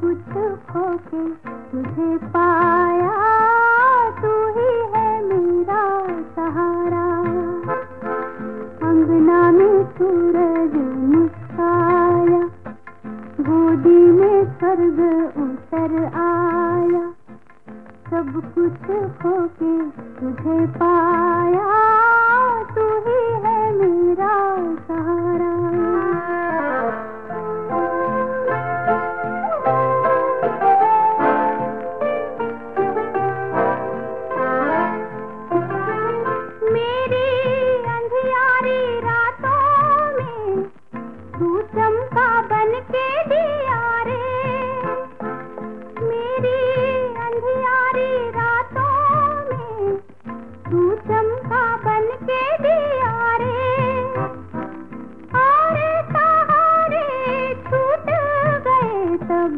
कुछ खोके तुझे पाया। में सूरज मुस्काया गोदी में स्वर्ग उतर आया। सब कुछ होके तुझे पाया।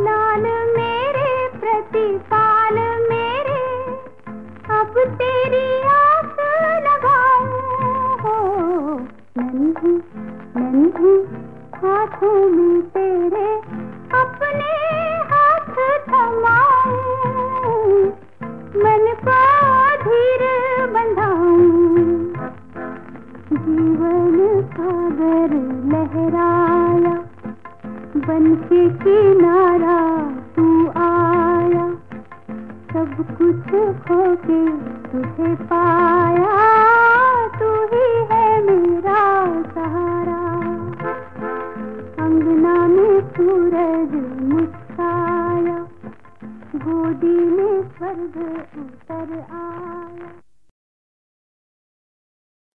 लाल मेरे, प्रतिपाल मेरे, अब तेरी आस लगाऊँ। हो नन्ही में तेरे अपने हाथ थमाऊं। मन को धीर बंधाऊं। जीवन सागर लहराया, बन के किनारा कुछ खोके तुझे पाया, तू ही है मेरा सहारा। अंगना में सूरज मुस्काया, गोदी में स्वर्ग उतर आ